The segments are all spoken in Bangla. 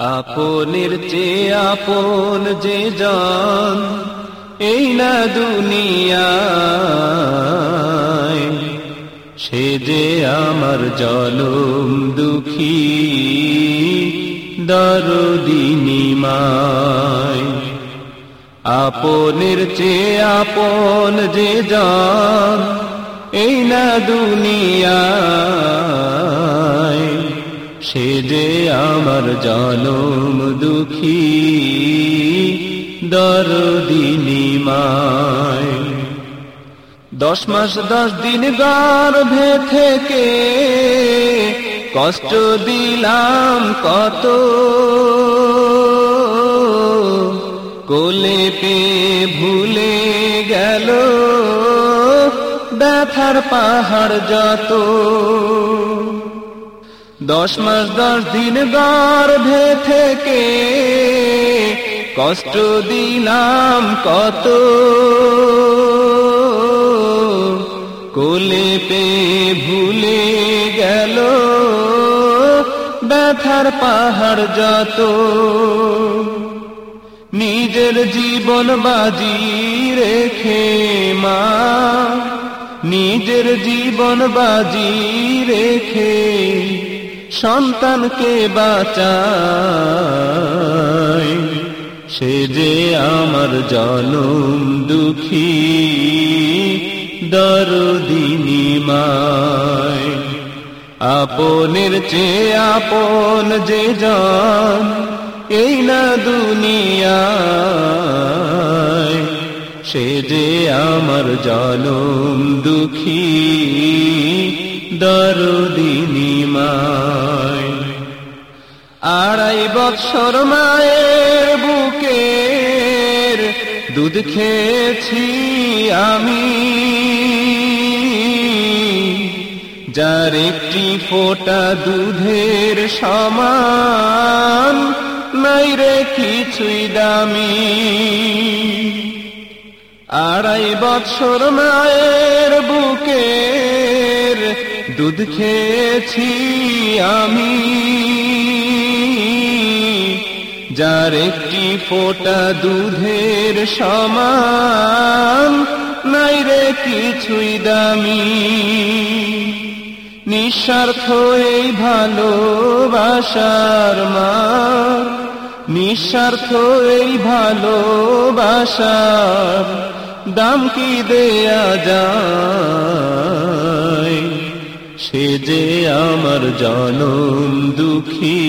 আপনের চেয়ে আপন যে জান, এই না দুনিয়ায়। সে যে আমার জলম দুঃখী দরদিনীমায় আপনের চেয়ে আপন যে জান, এই না দুনিয়ায়। সে যে আমার জনম দুঃখী দরদিনীমায় দশ মাস, দশ দিন গর্ভে থেকে কষ্ট দিলাম কত। কোলে পে ভুলে গেল, ব্যথার পাহাড় যত। দশ মাস, দশ দিন গর্ভে থেকে। কষ্ট দিলাম কত। কোলে পে ভুলে গেল। ব্যথার পাহাড় যত। নিজের জীবন বাজি রেখে মা। নিজের জীবন বাজি রেখে সন্তানকে বাঁচায়। সে যে আমার জনম দুঃখী দরদিনীমায় আপনের চেয়ে আপন যে জন, এই না দুনিয়ায়। সে যে আমার জনম দুঃখী দরদিনীমায় আড়াই বৎসর মায়ের বুকের দুধ খেয়েছি আমি। যার একটি ফোটা দুধের সমান নাই রে কিছুই দামি। আড়াই বৎসর মায়ের বুকের দুধ খেয়েছি আমি। যার একটি ফোটা দুধের সমান, নাই রে কিছুই দামি। নিঃস্বার্থ এই ভালোবাসার মা নিঃস্বার্থ এই ভালোবাসার দাম কি দেয়া যায়? সে যে আমার জনম দুঃখী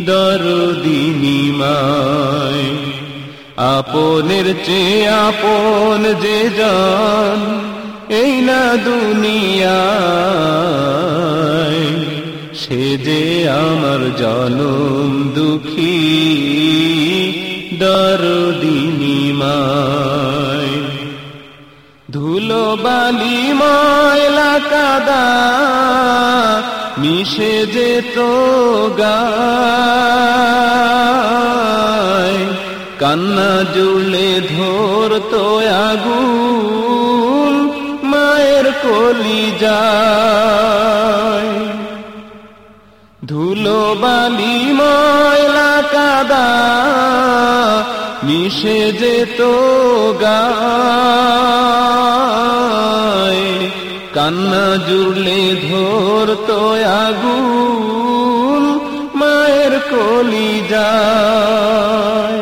দরদিনীমায় আপনের চেয়ে আপন যে জান, এই না দুনিয়ায়। সে যে আমার জনম বালি ময়লা কাদা, মিশে যেত গায়। কান্না জুড়লে ধরতো আগুন, মায়ের কলি যায় ধুলো বালি ময়লা কাদা, মিশে যেত গায়। কান্না জুড়লে ধরতো আগুন, মায়ের কলি যায়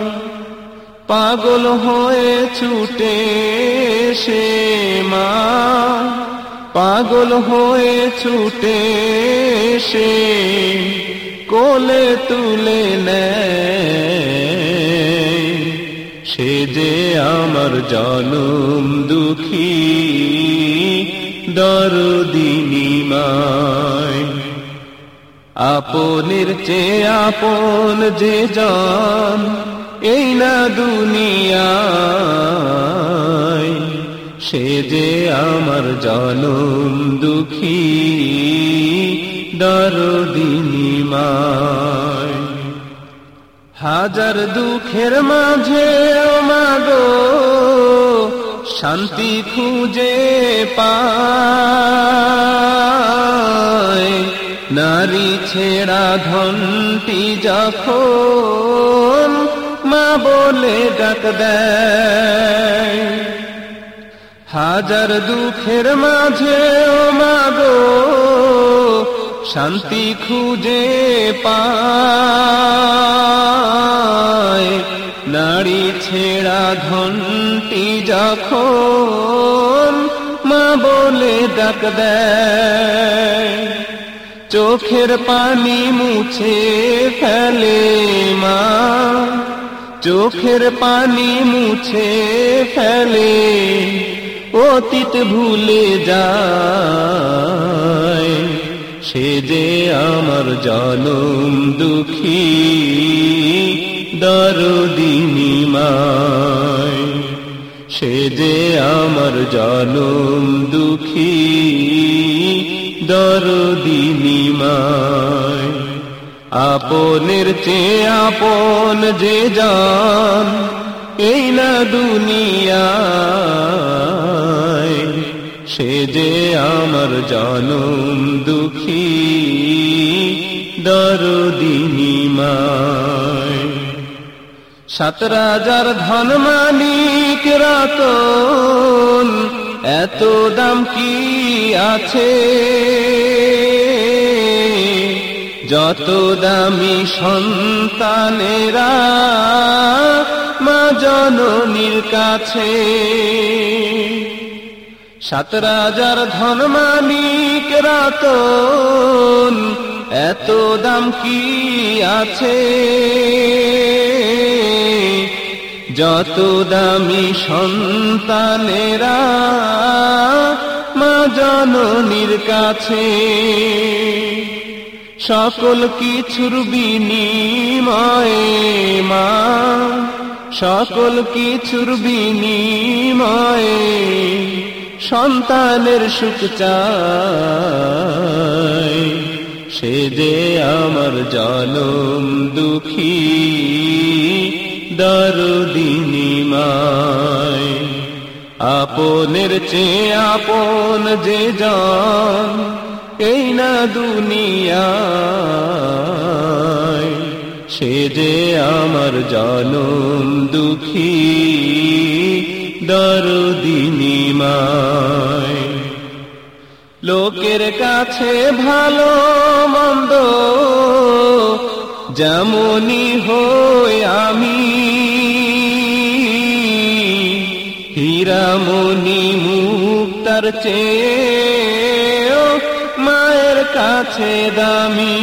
পাগল হয়ে ছুটে সে মা, পাগল হয়ে ছুটে সে কোলে তুলে নেয়। সে যে আমার জনম দুঃখী দরদিনীমায়। আপনের চেয়ে আপন যে জান, এই না দুনিয়ায়। সে যে আমার জনম দুঃখী দরদিনীমায়। হাজার দুঃখের মাঝে মাগো শান্তি খুঁজে পায়। নারী ছেড়া ধনটি যখন মা বলে ডাক দেয়। হাজার দুঃখের মাঝে ও মাগো শান্তি খুঁজে পায়। নারী ছেড়া ধনটি যখন মা বলে ডাক চোখের পানি মুছে ফেলে মা। চোখের পানি মুছে ফেলে, অতীত ভুলে যায়। সে যে আমার জনম দুঃখী দরদিনী মায়, সে যে আমার জনম দুঃখী। দরদিনী মায়, আপনের চেয়ে আপন যে জান, এই না দুনিয়ায়। সে যে আমার জনম দুঃখী। দরদিনী মায় সাত রাজার ধন মালিক রতন, এত দাম কি আছে? যত দামি সন্তানেরা মা জননীর কাছে। সাত রাজার ধন মালিক রতন এত দাম কি আছে? যত দামি সন্তানেরা মা জননীর কাছে, সকল কিছুর বিনিময়ে মা, সকল কিছুর বিনিময়ে সন্তানের সুখ চায়। সে যে আমার জনম দুঃখী, দরদিনী মায়। আপনের চেয়ে আপন যে জন, এই না দুনিয়ায়। সে যে আমার জনম দুঃখী, দরদিনী মায়। লোকের কাছে ভালো, মন্দ, যেমনই হই আমি। হীরামণি মুক্তার চেয়ে মায়ের কাছে দামি।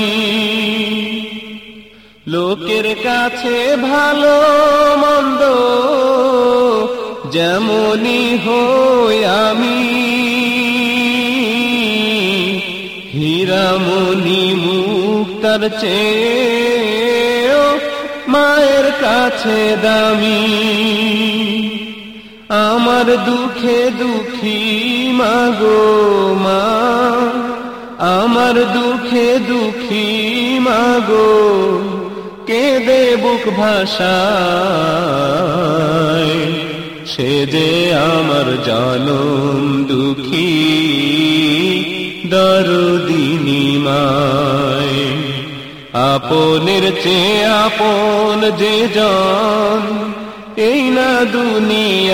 লোকের কাছে ভালো, মন্দ, যেমনই হই আমি। হীরামণি মুক্তার চেয়ে মায়ের কাছে দামি। আমার দুঃখে দুঃখী মাগো মা, আমার দুঃখে দুঃখী মাগো কেঁদে বুক ভাষায় সে যে আমার জনম দুঃখী। দরদিনী মায় আপনের চেয়ে আপন যে জন, এই না দুনিয়ায়।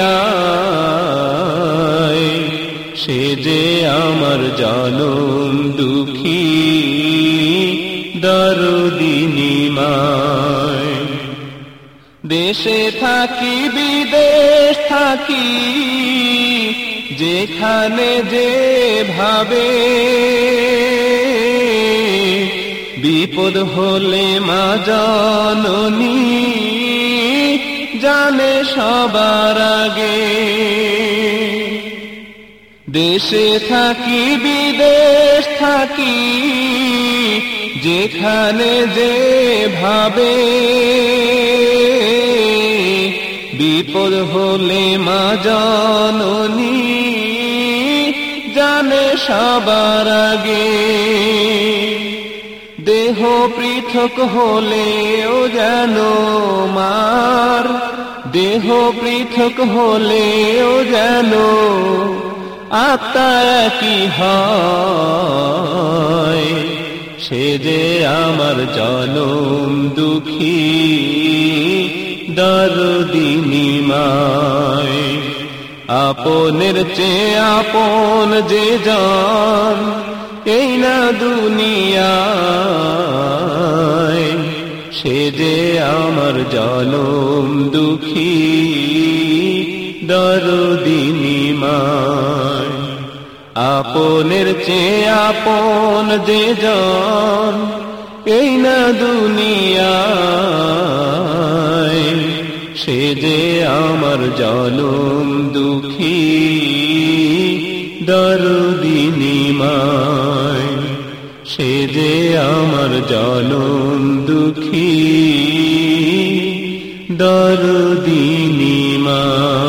সে যে আমার জনম দুঃখী দরদিনী মায় দেশে থাকি, বিদেশ থাকি যেখানে যে ভাবে বিপদ হলে মা জননী জানে সবার আগে। দেশে থাকি, বিদেশ থাকি, যেখানে যে ভাবে বিপদ হলে মা জননী জানে সবার আগে। দেহ পৃথক হলেও যেন মার। দেহ পৃথক হলেও যেন আত্মা কি হয়। সে যে আমার জনম দুঃখী দরদিনীমায় আপনের চেয়ে আপন যে জান, এই না দুনিয়ায়। সে যে আমার জনম দুঃখী দরদিনীমায় আপনের চেয়ে আপন যে জন, এই না দুনিয়ায়। সে যে আমার জনম দুঃখী। দরদিনীমায় সে যে আমার জনম দুঃখী। দরদিনীমায়